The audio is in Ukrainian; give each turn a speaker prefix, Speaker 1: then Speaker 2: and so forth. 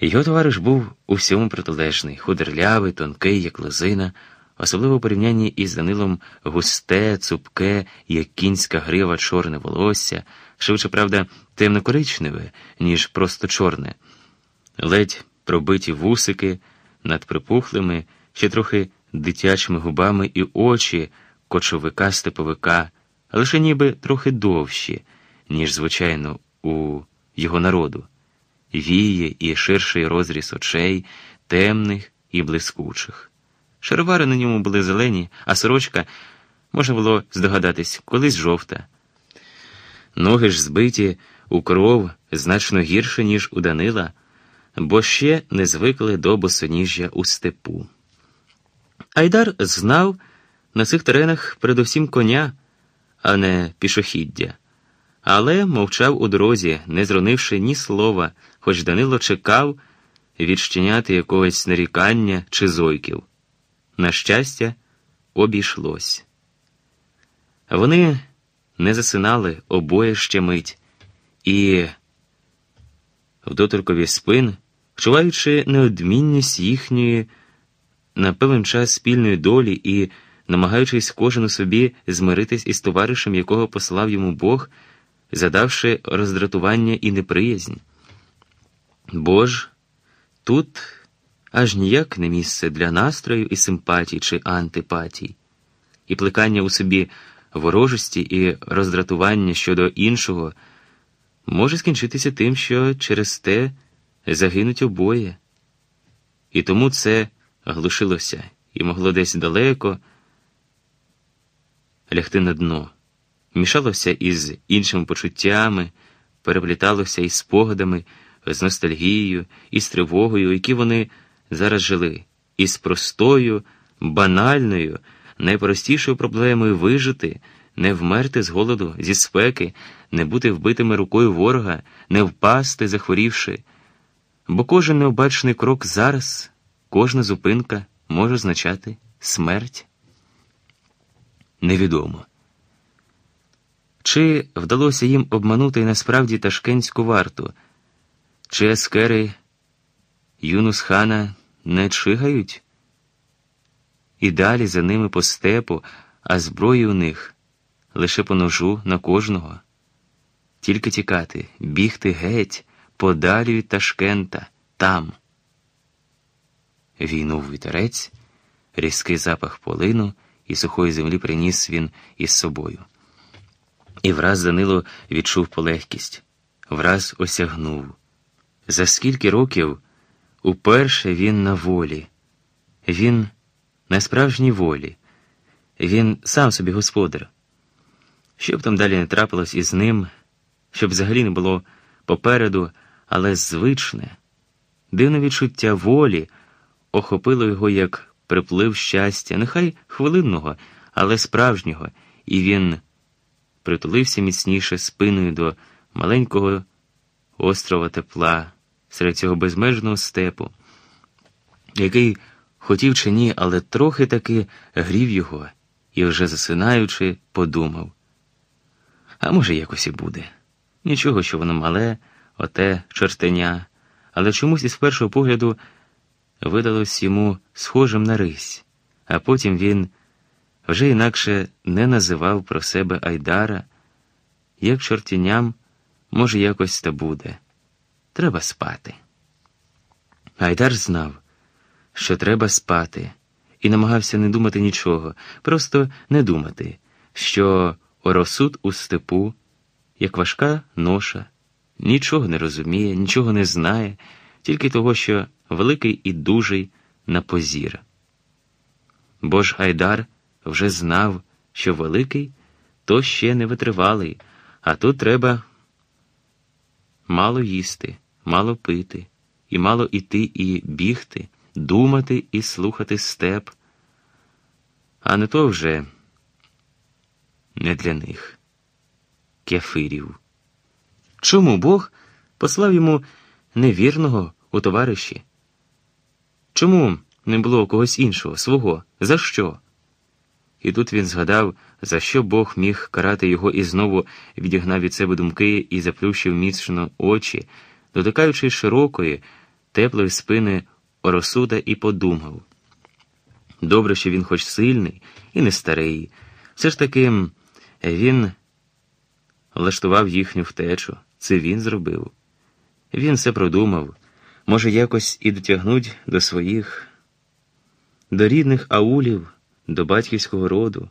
Speaker 1: Його товариш був у всьому протилежний, худерлявий, тонкий, як лозина, особливо у порівнянні із Данилом густе, цупке, як кінська грива, чорне волосся, швидше, правда, темно-коричневе, ніж просто чорне, ледь пробиті вусики над припухлими, ще трохи дитячими губами і очі кочовика степовика, лише ніби трохи довші, ніж, звичайно, у його народу віє і ширший розріз очей, темних і блискучих. Шаровари на ньому були зелені, а сорочка, можна було здогадатись, колись жовта. Ноги ж збиті у кров значно гірше, ніж у Данила, бо ще не звикли до босоніжжя у степу. Айдар знав на цих теренах передусім коня, а не пішохіддя але мовчав у дорозі, не зронивши ні слова, хоч Данило чекав відщиняти якогось нарікання чи зойків. На щастя, обійшлось. Вони не засинали обоє ще мить, і в доторкові спин, вчуваючи неодмінність їхньої на певен час спільної долі і намагаючись кожен у собі змиритись із товаришем, якого послав йому Бог задавши роздратування і неприязнь. Бо ж тут аж ніяк не місце для настрою і симпатій чи антипатій, і плекання у собі ворожості і роздратування щодо іншого може скінчитися тим, що через те загинуть обоє. І тому це глушилося і могло десь далеко лягти на дно мішалося із іншими почуттями, перепліталося із спогадами, з ностальгією, із тривогою, які вони зараз жили, із простою, банальною, найпростішою проблемою вижити, не вмерти з голоду, зі спеки, не бути вбитими рукою ворога, не впасти, захворівши. Бо кожен необачний крок зараз, кожна зупинка може означати смерть. Невідомо. Чи вдалося їм обманути насправді ташкентську варту? Чи ескери Юнус хана не чигають? І далі за ними по степу, а зброї у них лише по ножу на кожного. Тільки тікати, бігти геть, подалі від Ташкента, там. Війнув вітерець, різкий запах полину і сухої землі приніс він із собою. І враз Данило відчув полегкість, враз осягнув. За скільки років уперше він на волі, він на справжній волі, він сам собі господар. Що б там далі не трапилось із ним, щоб взагалі не було попереду, але звичне, дивне відчуття волі охопило його як приплив щастя, нехай хвилинного, але справжнього, і він притулився міцніше спиною до маленького острова тепла серед цього безмежного степу, який хотів чи ні, але трохи таки грів його і, вже засинаючи, подумав. А може, якось і буде. Нічого, що воно мале, оте чортеня, але чомусь із першого погляду видалось йому схожим на рись, а потім він вже інакше не називав про себе Айдара, як чортіням, може, якось та буде. Треба спати. Айдар знав, що треба спати, і намагався не думати нічого, просто не думати, що оросуд у степу, як важка ноша, нічого не розуміє, нічого не знає, тільки того, що великий і дужий на позір. Бо ж Айдар вже знав, що великий то ще не витривалий, а тут треба мало їсти, мало пити, і мало іти і бігти, думати і слухати степ. А не то вже не для них, кефирів. Чому Бог послав йому невірного у товариші? Чому не було когось іншого, свого? За що? І тут він згадав, за що Бог міг карати його і знову відігнав від себе думки і заплющив міцно очі, дотикаючи широкої, теплої спини Оросуда і подумав. Добре, що він хоч сильний і не старий. Все ж таки він влаштував їхню втечу. Це він зробив. Він все продумав. Може, якось і дотягнуть до своїх, до рідних аулів, до батьківського роду.